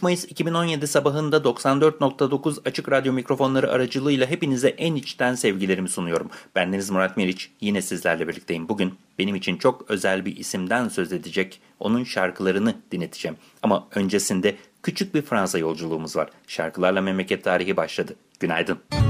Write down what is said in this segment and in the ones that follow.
...23 Mayıs 2017 sabahında 94.9 Açık Radyo mikrofonları aracılığıyla hepinize en içten sevgilerimi sunuyorum. Bendeniz Murat Meriç, yine sizlerle birlikteyim. Bugün benim için çok özel bir isimden söz edecek, onun şarkılarını dinleteceğim. Ama öncesinde küçük bir Fransa yolculuğumuz var. Şarkılarla memleket tarihi başladı. Günaydın. Avec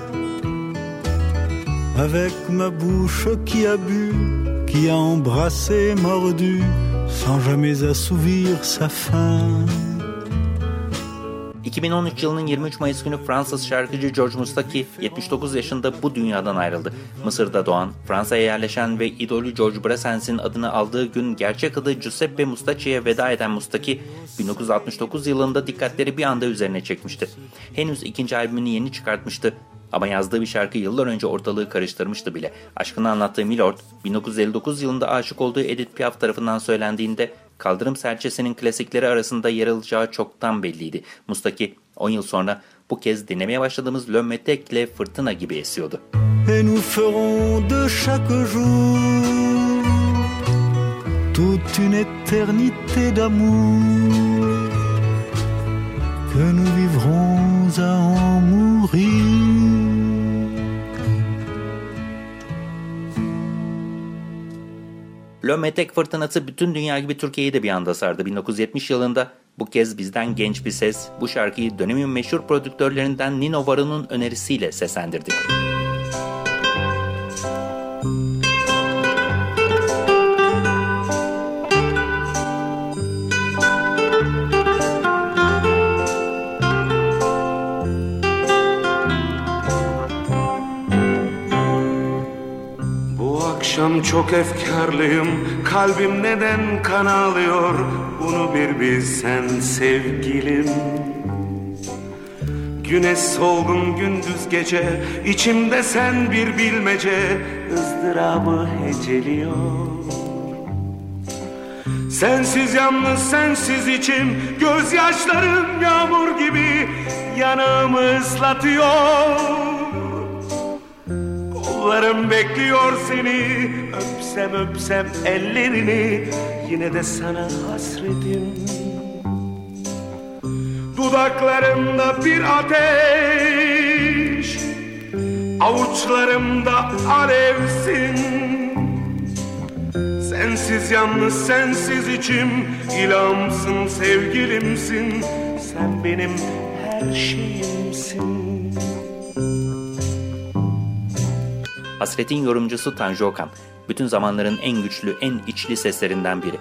avec ma bouche qui a bu, qui a embrassé, mordu, sans jamais assouvir sa faim. 2013 yılının 23 Mayıs günü Fransız şarkıcı George Mustaki 79 yaşında bu dünyadan ayrıldı. Mısır'da doğan, Fransa'ya yerleşen ve idolü George Brassens'in adını aldığı gün gerçek adı Giuseppe Mustachi'ye veda eden Mustaki, 1969 yılında dikkatleri bir anda üzerine çekmişti. Henüz ikinci albümünü yeni çıkartmıştı ama yazdığı bir şarkı yıllar önce ortalığı karıştırmıştı bile. Aşkını anlattığı Milord, 1959 yılında aşık olduğu Edith Piaf tarafından söylendiğinde kaldırım serçesinin klasikleri arasında yer alacağı çoktan belliydi. Mustaki 10 yıl sonra bu kez dinlemeye başladığımız Le Metek'le fırtına gibi esiyordu. Et nous ferons de chaque jour toute une éternité d'amour que nous vivrons à en mourir. Le fırtınası bütün dünya gibi Türkiye'yi de bir anda sardı. 1970 yılında bu kez bizden genç bir ses bu şarkıyı dönemin meşhur prodüktörlerinden Nino Varun'un önerisiyle seslendirdi. Bu akşam çok efkarlıyım. Kalbim neden kan ağlıyor Bunu bir bilsen sevgilim. Güneş solgun gündüz gece içimde sen bir bilmece. Izdırabı heceliyor. Sensiz yalnız sensiz içim Gözyaşlarım yağmur gibi Yanağımı ıslatıyor Kollarım bekliyor seni. Öpsem öpsem ellerini. Yine de sana hasretim. Dudaklarımda bir ateş. Avuçlarımda alevsin. Sensiz yalnız sensiz içim. İlhamsın sevgilimsin. Sen benim her şeyimsin Hasretin yorumcusu Tanju Okan, bütün zamanların en güçlü, en içli seslerinden biri.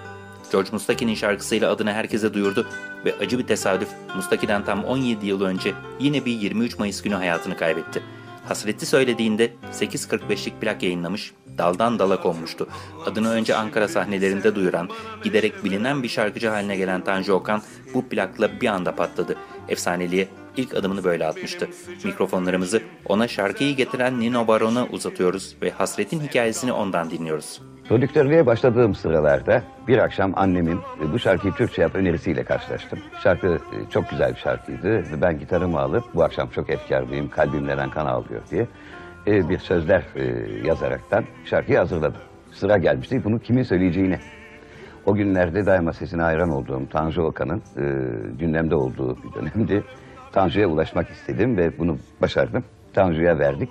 George Mustaki'nin şarkısıyla adını herkese duyurdu ve acı bir tesadüf Mustaki'den tam 17 yıl önce yine bir 23 Mayıs günü hayatını kaybetti. Hasreti söylediğinde 8.45'lik plak yayınlamış, daldan dala konmuştu. Adını önce Ankara sahnelerinde duyuran, giderek bilinen bir şarkıcı haline gelen Tanju Okan bu plakla bir anda patladı. Efsaneliğe ilk adımını böyle atmıştı. Mikrofonlarımızı ona şarkıyı getiren Nino Baron'a uzatıyoruz ve hasretin hikayesini ondan dinliyoruz. Prodüktörlüğe başladığım sıralarda bir akşam annemin e, bu şarkıyı Türkçe yap önerisiyle karşılaştım. Şarkı e, çok güzel bir şarkıydı ben gitarımı alıp bu akşam çok efkarlıyım, kalbimden kan ağlıyor diye e, bir sözler yazaraktan şarkıyı hazırladım. Sıra gelmişti bunu kimin söyleyeceğine. O günlerde daima sesine hayran olduğum Tanju Okan'ın gündemde olduğu bir dönemdi. Tanju'ya ulaşmak istedim ve bunu başardım. Tanju'ya verdik.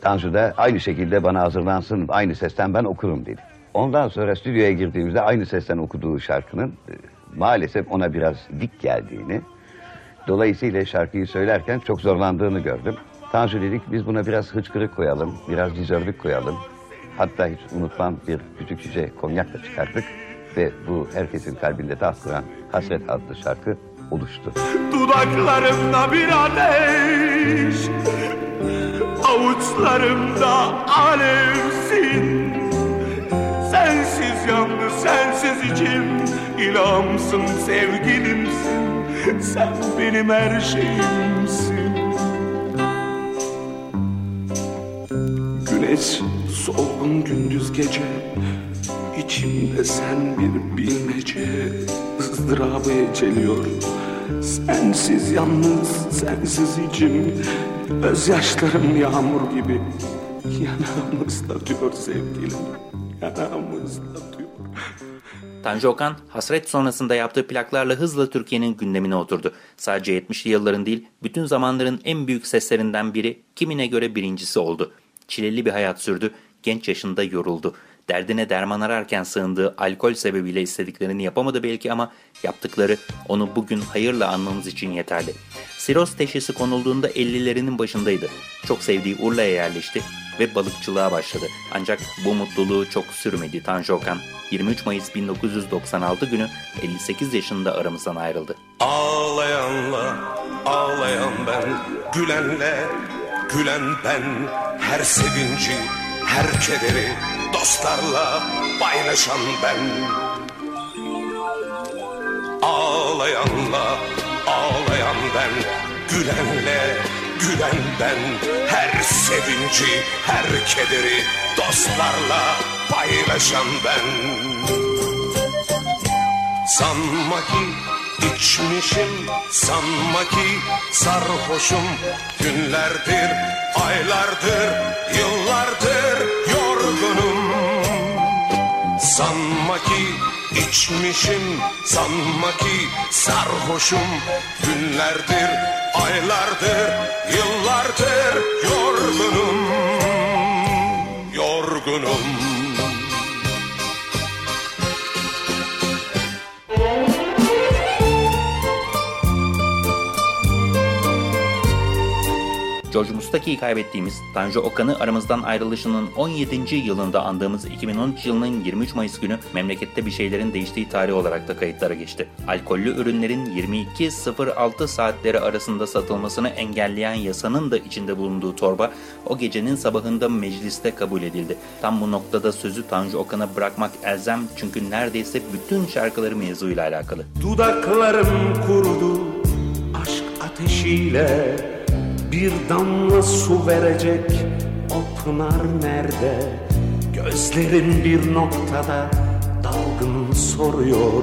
Tanju da aynı şekilde bana hazırlansın, aynı sesten ben okurum dedi. Ondan sonra stüdyoya girdiğimizde aynı sesten okuduğu şarkının e, maalesef ona biraz dik geldiğini, dolayısıyla şarkıyı söylerken çok zorlandığını gördüm. Tanju dedik biz buna biraz hıçkırık koyalım, biraz dizörlük koyalım. Hatta hiç unutmam bir küçük şişe konyak da çıkarttık ve bu herkesin kalbinde taht Hasret adlı şarkı oluştu. Dudaklarımda bir ateş Avuçlarımda alevsin Sensiz yalnız sensiz içim İlhamsın sevgilimsin. Sen benim her şeyimsin. Güneş solgun gündüz gece İçimde sen bir bilmece ızdırabı eceliyor Sensiz yalnız sensiz içim Gözyaşlarım yağmur gibi Yanağımızda diyor sevgilim Yanağımızda diyor Tanju Okan, Hasret sonrasında yaptığı plaklarla hızla Türkiye'nin gündemine oturdu. Sadece 70'li yılların değil, bütün zamanların en büyük seslerinden biri, kimine göre birincisi oldu. Çileli bir hayat sürdü, genç yaşında yoruldu. Derdine derman ararken sığındığı alkol sebebiyle istediklerini yapamadı belki ama yaptıkları onu bugün hayırla anmamız için yeterli. Siroz teşhisi konulduğunda 50'lerinin başındaydı. Çok sevdiği Urla'ya yerleşti ve balıkçılığa başladı. Ancak bu mutluluğu çok sürmedi Tanju Okan. 23 Mayıs 1996 günü 58 yaşında aramızdan ayrıldı. Ağlayanla ağlayan ben Gülenle gülen ben Her sevinci her kederi Dostlarla paylaşan ben. Ağlayanla ağlayan ben Gülenle gülen ben. Her sevinci her kederi Dostlarla paylaşan ben. Sanma ki içmişim, sanma ki sarhoşum. Günlerdir, aylardır, yıllardır Sanma ki içmişim, sanma ki sarhoşum. Günlerdir, aylardır, yıllardır yorgunum Yorgunum George Mustaki'yi kaybettiğimiz Tanju Okan'ı aramızdan ayrılışının 17. yılında andığımız 2013 yılının 23 Mayıs günü memlekette bir şeylerin değiştiği tarih olarak da kayıtlara geçti. Alkollü ürünlerin 22.06 saatleri arasında satılmasını engelleyen yasanın da içinde bulunduğu torba o gecenin sabahında mecliste kabul edildi. Tam bu noktada sözü Tanju Okan'a bırakmak elzem çünkü neredeyse bütün şarkıları mevzuyla alakalı. Dudaklarım kurudu aşk ateşiyle Bir damla su verecek o pınar nerede? Gözlerim bir noktada dalgın soruyor.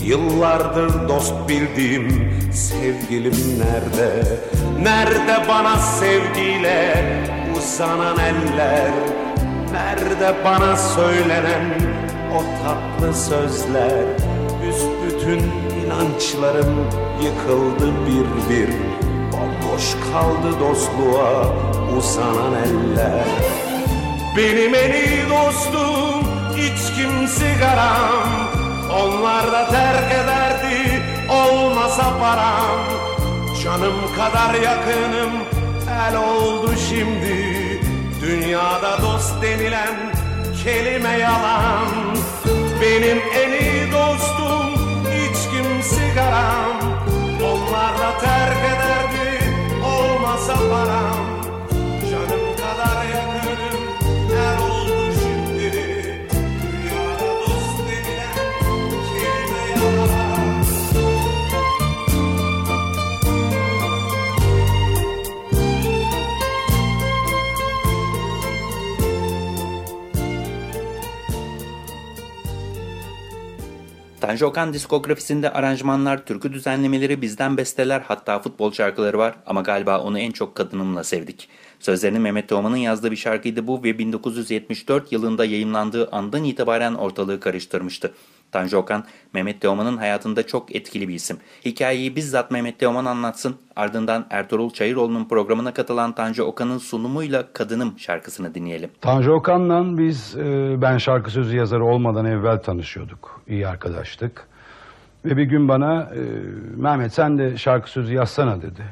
Yıllardır dost bildiğim sevgilim nerede? Nerede bana sevgiyle uzanan eller? Nerede bana söylenen o tatlı sözler? Büsbütün inançlarım yıkıldı bir bir Bomboş kaldı dostluğa uzanan eller. Benim en iyi dostum içkim sigaram Onlar da terk ederdi olmasa param. Canım kadar yakınım el oldu şimdi. Dünyada dost denilen kelime yalan. Benim en iyi dostum içkim sigaram Onlar da terk ederdi olmasa Tanju Okan diskografisinde aranjmanlar, türkü düzenlemeleri, bizden besteler hatta futbol şarkıları var ama galiba onu en çok kadınımla sevdik. Sözlerini Mehmet Teoman'ın yazdığı bir şarkıydı bu ve 1974 yılında yayınlandığı andan itibaren ortalığı karıştırmıştı. Tanju Okan, Mehmet Teoman'ın hayatında çok etkili bir isim. Hikayeyi bizzat Mehmet Teoman anlatsın, ardından Ertuğrul Çayıroğlu'nun programına katılan Tanju Okan'ın sunumuyla Kadınım şarkısını dinleyelim. Tanju Okan'la biz e, ben şarkı sözü yazarı olmadan evvel tanışıyorduk. İyi arkadaştık. Ve bir gün bana e, Mehmet sen de şarkı sözü yazsana dedi.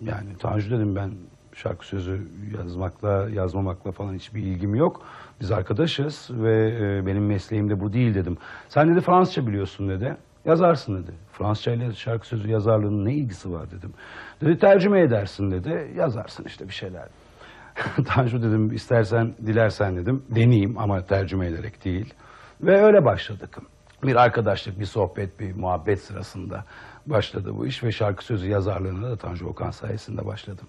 Yani Tanju dedim ben şarkı sözü yazmakla yazmamakla falan hiçbir ilgim yok. Biz arkadaşız ve e, benim mesleğim de bu değil dedim. Sen dedi Fransızca biliyorsun dedi. Yazarsın dedi. Fransızca ile şarkı sözü yazarlığının ne ilgisi var dedim. Dedi tercüme edersin dedi. Yazarsın işte bir şeyler. Tanju dedim istersen dilersen dedim. Deneyeyim ama tercüme ederek değil. Ve öyle başladık. Bir arkadaşlık, bir sohbet, bir muhabbet sırasında başladı bu iş ve şarkı sözü yazarlığına da Tanju Okan sayesinde başladım.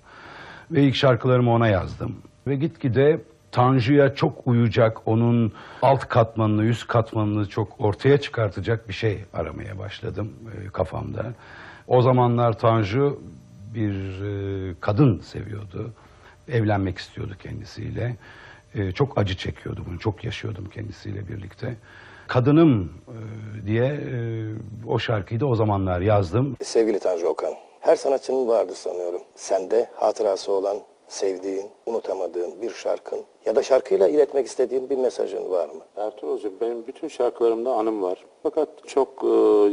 Ve ilk şarkılarımı ona yazdım. Ve gitgide Tanju'ya çok uyacak, onun alt katmanını, üst katmanını çok ortaya çıkartacak bir şey aramaya başladım e, kafamda. O zamanlar Tanju bir e, kadın seviyordu. Evlenmek istiyordu kendisiyle. E, çok acı çekiyordu bunu, çok yaşıyordum kendisiyle birlikte. Kadınım diye o şarkıyı da o zamanlar yazdım. Sevgili Tanju Okan, her sanatçının vardır sanıyorum. Sende hatırası olan, sevdiğin, unutamadığın bir şarkın ya da şarkıyla iletmek istediğin bir mesajın var mı? Ertuğrul Hocam benim bütün şarkılarımda anım var. Fakat çok e,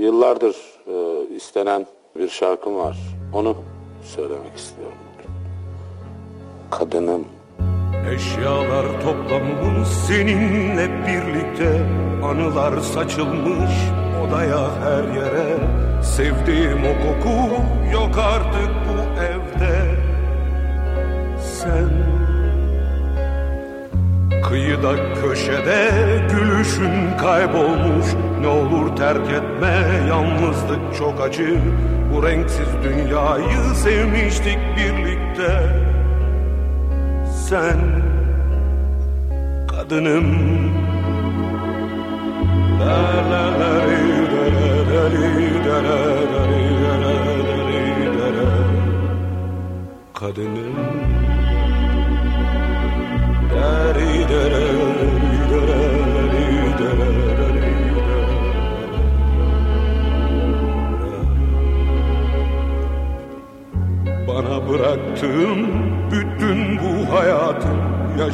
yıllardır e, istenen bir şarkım var. Onu söylemek istiyorum. Kadınım. Eşyalar toplanmış seninle birlikte Anılar saçılmış odaya her yere Sevdiğim o koku yok artık bu Sen. Kıyıda köşede gülüşün kaybolmuş. Ne olur terk etme yalnızlık çok acı. Bu renksiz dünyayı sevmiştik birlikte. Sen kadınım. Ri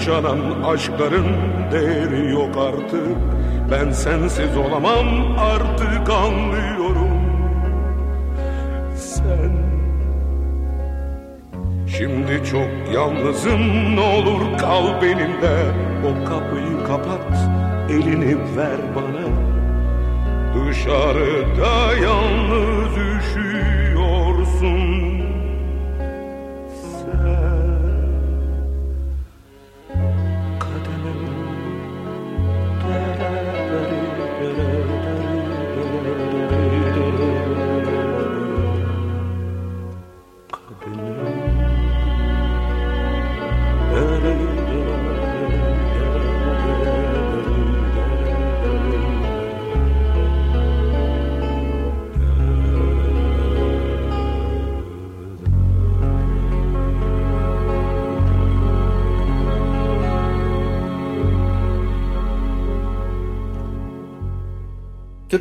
Yaşanan aşkların değeri yok artık. Ben sensiz olamam artık anlıyorum. Sen. Şimdi çok yalnızım ne olur kal benimle. O kapıyı kapat elini ver bana. Dışarıda yalnız üşüyorsun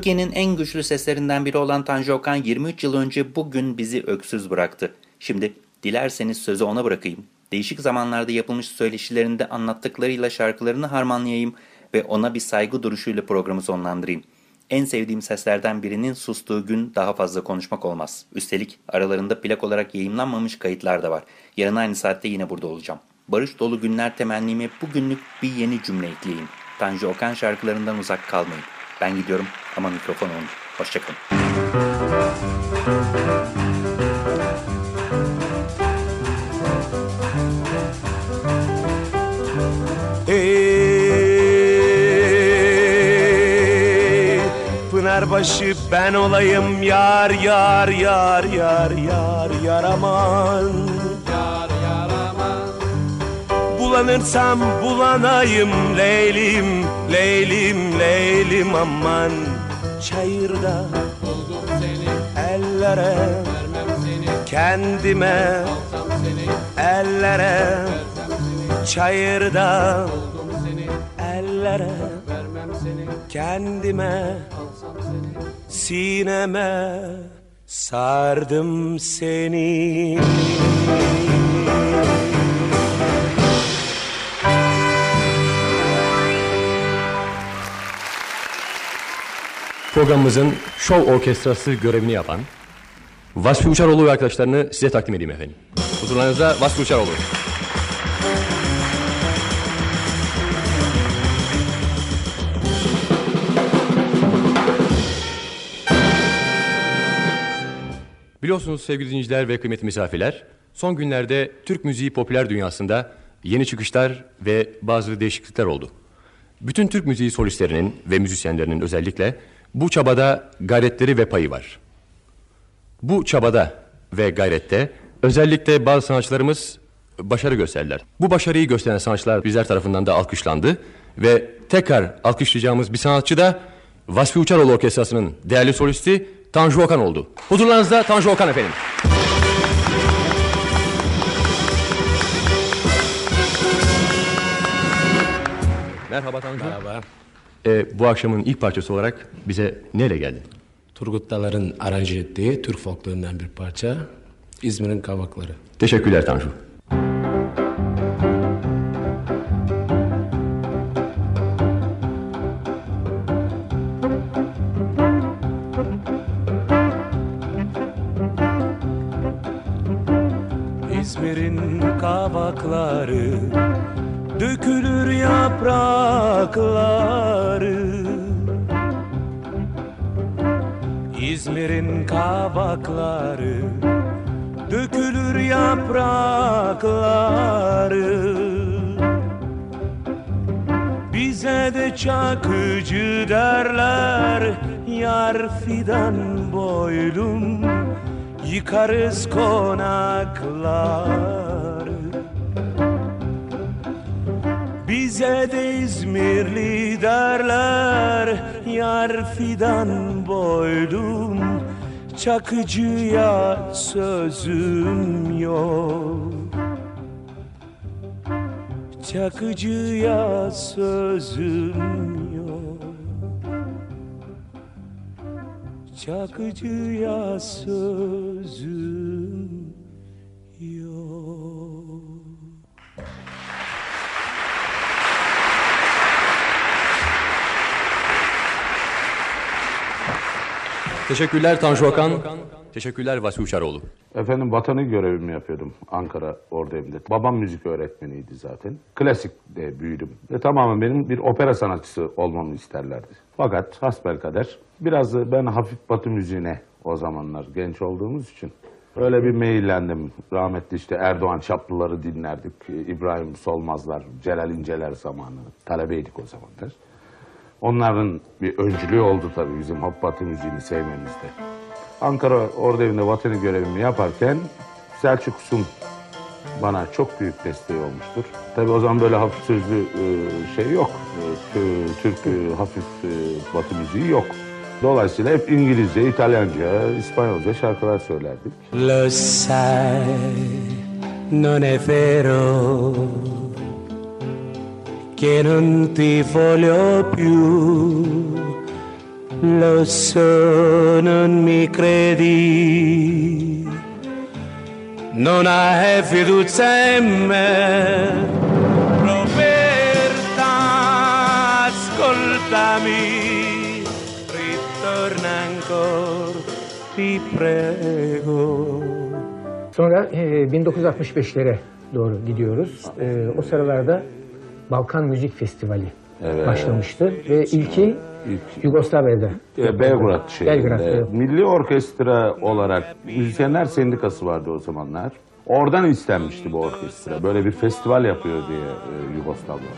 Türkiye'nin en güçlü seslerinden biri olan Tanju Okan 23 yıl önce bugün bizi öksüz bıraktı. Şimdi dilerseniz sözü ona bırakayım. Değişik zamanlarda yapılmış söyleşilerinde anlattıklarıyla şarkılarını harmanlayayım ve ona bir saygı duruşuyla programı sonlandırayım. En sevdiğim seslerden birinin sustuğu gün daha fazla konuşmak olmaz. Üstelik aralarında plak olarak yayınlanmamış kayıtlar da var. Yarın aynı saatte yine burada olacağım. Barış dolu günler temennime bugünlük bir yeni cümle ekleyin. Tanju Okan şarkılarından uzak kalmayın. Ben gidiyorum ama mikrofon onun. Hoşçakalın. Ey Pınarbaşı ben olayım yar yar yar yar yar yaraman Yar yaraman Bulanırsam bulanayım Leylim Leylim Leylim aman Çayırda. Buldum seni Ellere Vermem seni Kendime Alsam seni Ellere Çayırda. Buldum seni Ellere Vermem seni kendime sineme sardım seni Programımızın şov orkestrası görevini yapan Vasfi Uçaroğlu ve arkadaşlarını size takdim edeyim efendim. Huzurlarınızda Vasfi Uçaroğlu. Biliyorsunuz sevgili dinleyiciler ve kıymetli misafirler, son günlerde Türk müziği popüler dünyasında yeni çıkışlar ve bazı değişiklikler oldu. Bütün Türk müziği solistlerinin ve müzisyenlerinin özellikle bu çabada gayretleri ve payı var. Bu çabada ve gayrette özellikle bazı sanatçılarımız başarı gösterdiler. Bu başarıyı gösteren sanatçılar bizler tarafından da alkışlandı ve tekrar alkışlayacağımız bir sanatçı da Vasfi Uçaroğlu Orkestrası'nın değerli solisti Tanju Okan oldu. Huzurlarınızda Tanju Okan efendim. Merhaba Tanju. Merhaba. Ee, bu akşamın ilk parçası olarak bize neyle geldin? Turgut Dalar'ın aranje ettiği Türk folklarından bir parça. İzmir'in Kavakları. Teşekkürler Tanju. İzmir'in kavakları Dökülür yaprakları İzmir'in kavakları Dökülür yaprakları. Bize de çakıcı derler Yar fidan boylum Yıkarız konakları. Bize de İzmirli derler Yar fidan boylum Çakıcıya sözüm yok. Çakıcıya sözüm yok. Çakıcıya sözüm yok Teşekkürler Tanju Okan. Teşekkürler Vasfi Uçaroğlu. Efendim vatanı görevimi yapıyordum Ankara orada evimde. Babam müzik öğretmeniydi zaten. Klasikte büyüdüm. Ve tamamen benim bir opera sanatçısı olmamı isterlerdi. Fakat hasbelkader biraz da ben hafif batı müziğine o zamanlar genç olduğumuz için öyle bir meyillendim. Rahmetli işte Erdoğan Çaplıları dinlerdik. İbrahim Solmazlar, Celal İnceler zamanı. Talebeydik o zamanlar. Onların bir öncülüğü oldu tabii bizim hop batı müziğini sevmemizde. Ankara orada evinde vatanı görevimi yaparken Selçuk Sun bana çok büyük desteği olmuştur. Tabii o zaman böyle hafif sözlü e, şey yok. E, tü- Türk e, hafif batı müziği yok. Dolayısıyla hep İngilizce, İtalyanca, İspanyolca şarkılar söylerdik. Lo sai, non è vero che non ti voglio più. Lo so, non mi credi. Non hai fiducia in me. Roberta, ascoltami. Ritorna ancora, ti prego. Sonra e, 1965'lere doğru gidiyoruz. E, o sıralarda Balkan Müzik Festivali Evet. başlamıştı ve ilki Yugoslavya'da. E, Belgrad şehrinde. Belgrad'da. Milli orkestra olarak Müzisyenler Sendikası vardı o zamanlar. Oradan istenmişti bu orkestra. Böyle bir festival yapıyor diye e, Yugoslavlar.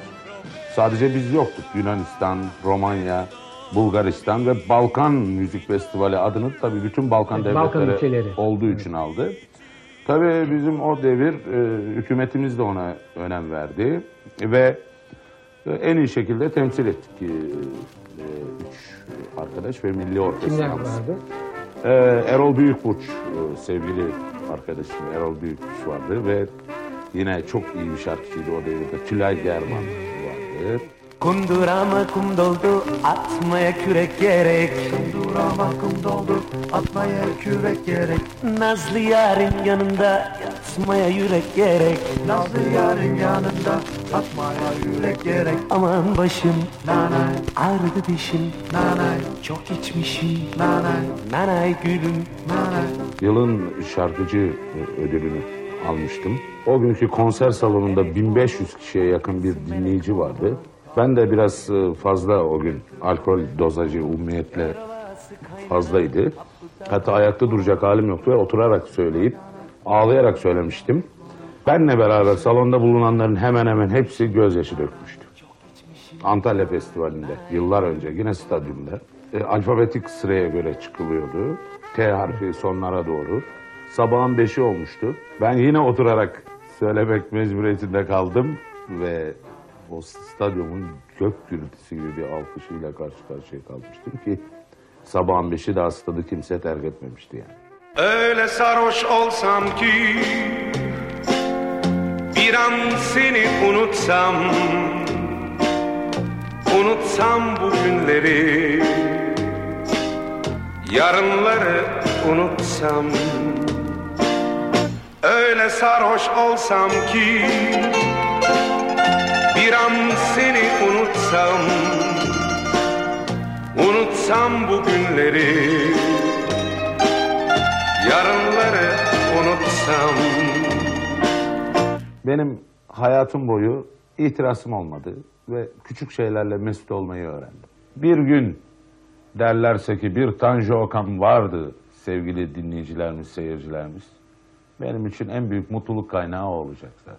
Sadece biz yoktuk. Yunanistan, Romanya, Bulgaristan ve Balkan Müzik Festivali adını tabii bütün Balkan Evet, Balkan devletleri ülkeleri. olduğu için aldı. Tabii bizim o devir e, hükümetimiz de ona önem verdi ve e, en iyi şekilde temsil ettik e, e, üç arkadaş ve milli Kimler orkestramız. vardı? Ee, Erol Büyükburç, e, sevgili arkadaşım Erol Büyükburç vardı ve yine çok iyi bir şarkıcıydı o devirde. Tülay German vardı. Kundurama kum doldu atmaya kürek gerek Kundurama kum doldu atmaya kürek gerek Nazlı yarın yanında yatmaya yürek gerek Nazlı yarın yanında atmaya yürek gerek. Aman başım. Nanay. Ağrıdı dişim. Nanay. Çok içmişim. Nanay. Nanay gülüm. Nanay. Yılın şarkıcı e, ödülünü almıştım. O günkü konser salonunda 1500 kişiye yakın bir dinleyici vardı. Ben de biraz e, fazla o gün alkol dozajı umumiyetle fazlaydı. Hatta ayakta duracak halim yoktu ve oturarak söyleyip ağlayarak söylemiştim. Benle beraber salonda bulunanların hemen hemen hepsi gözyaşı dökmüştü. Antalya Festivali'nde yıllar önce yine stadyumda e, alfabetik sıraya göre çıkılıyordu. T harfi sonlara doğru. Sabahın beşi olmuştu. Ben yine oturarak söylemek mecburiyetinde kaldım ve o stadyumun gök gürültüsü gibi bir alkışıyla karşı karşıya kalmıştım ki sabahın beşi daha stadı kimse terk etmemişti yani. Öyle sarhoş olsam ki bir an seni unutsam Unutsam bu günleri. Yarınları unutsam Öyle sarhoş olsam ki Bir an seni unutsam Unutsam bu günleri. Yarınları unutsam Benim hayatım boyu itirazım olmadı ve küçük şeylerle mesut olmayı öğrendim. Bir gün derlerse ki bir Tanju Okan vardı sevgili dinleyicilerimiz, seyircilerimiz. Benim için en büyük mutluluk kaynağı olacak güzel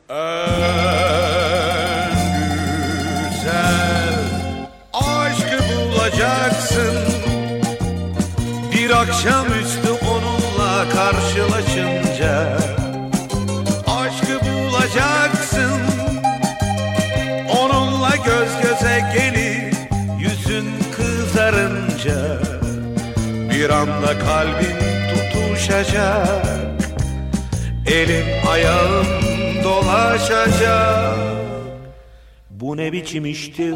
aşkı bulacaksın Bir akşamüstü onunla karşılaşınca Bir anda kalbin tutuşacak. Elim ayağım dolaşacak. Bu ne biçim iştir?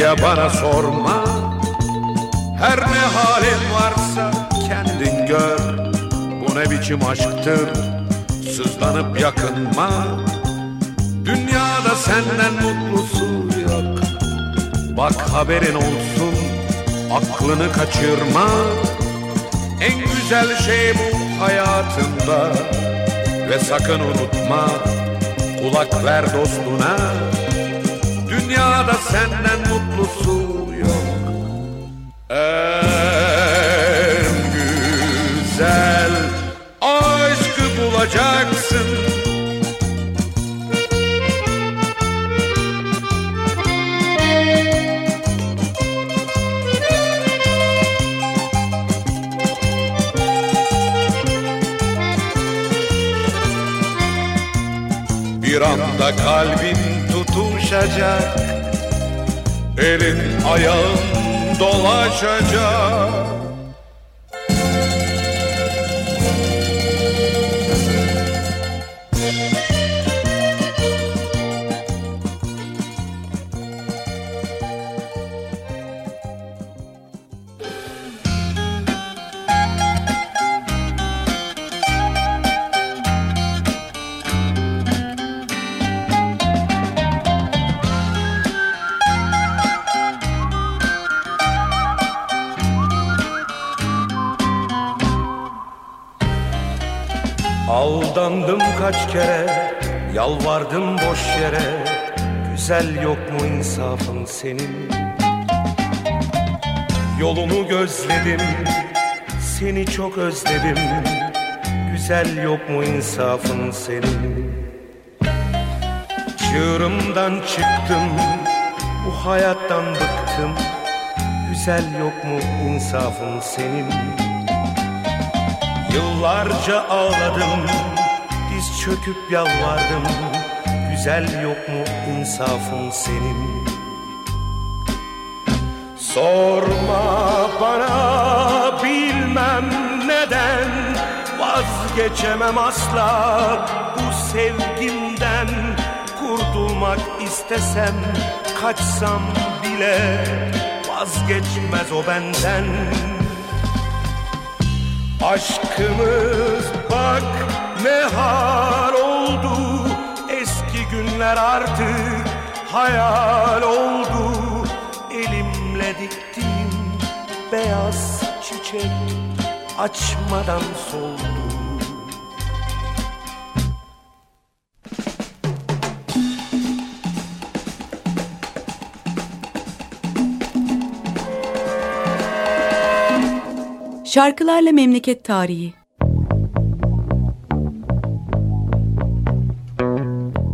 Ya bana sorma. Her ne halin varsa kendin gör. Bu ne biçim aşktır? Sızlanıp yakınma. Dünyada senden mutlusu yok. Bak haberin olsun Aklını kaçırma. En güzel şey bu hayatında. Ve sakın unutma Kulak ver dostuna. Dünyada senden mutlusu yok. En Bir anda kalbin tutuşacak Elin ayağın dolaşacak Aldandım kaç kere Yalvardım boş yere. Güzel yok mu insafın senin? Yolunu gözledim Seni çok özledim. Güzel yok mu insafın senin? Çığırımdan çıktım Bu hayattan bıktım. Güzel yok mu insafın senin? Yıllarca ağladım Diz çöküp yalvardım Güzel yok mu insafın senin? Sorma bana bilmem neden Vazgeçemem asla bu sevgimden. Kurtulmak istesem kaçsam bile vazgeçmez o benden. Aşkımız bak ne hal oldu Eski günler artık hayal oldu. Elimle diktiğim beyaz çiçek açmadan soldu. Şarkılarla Memleket Tarihi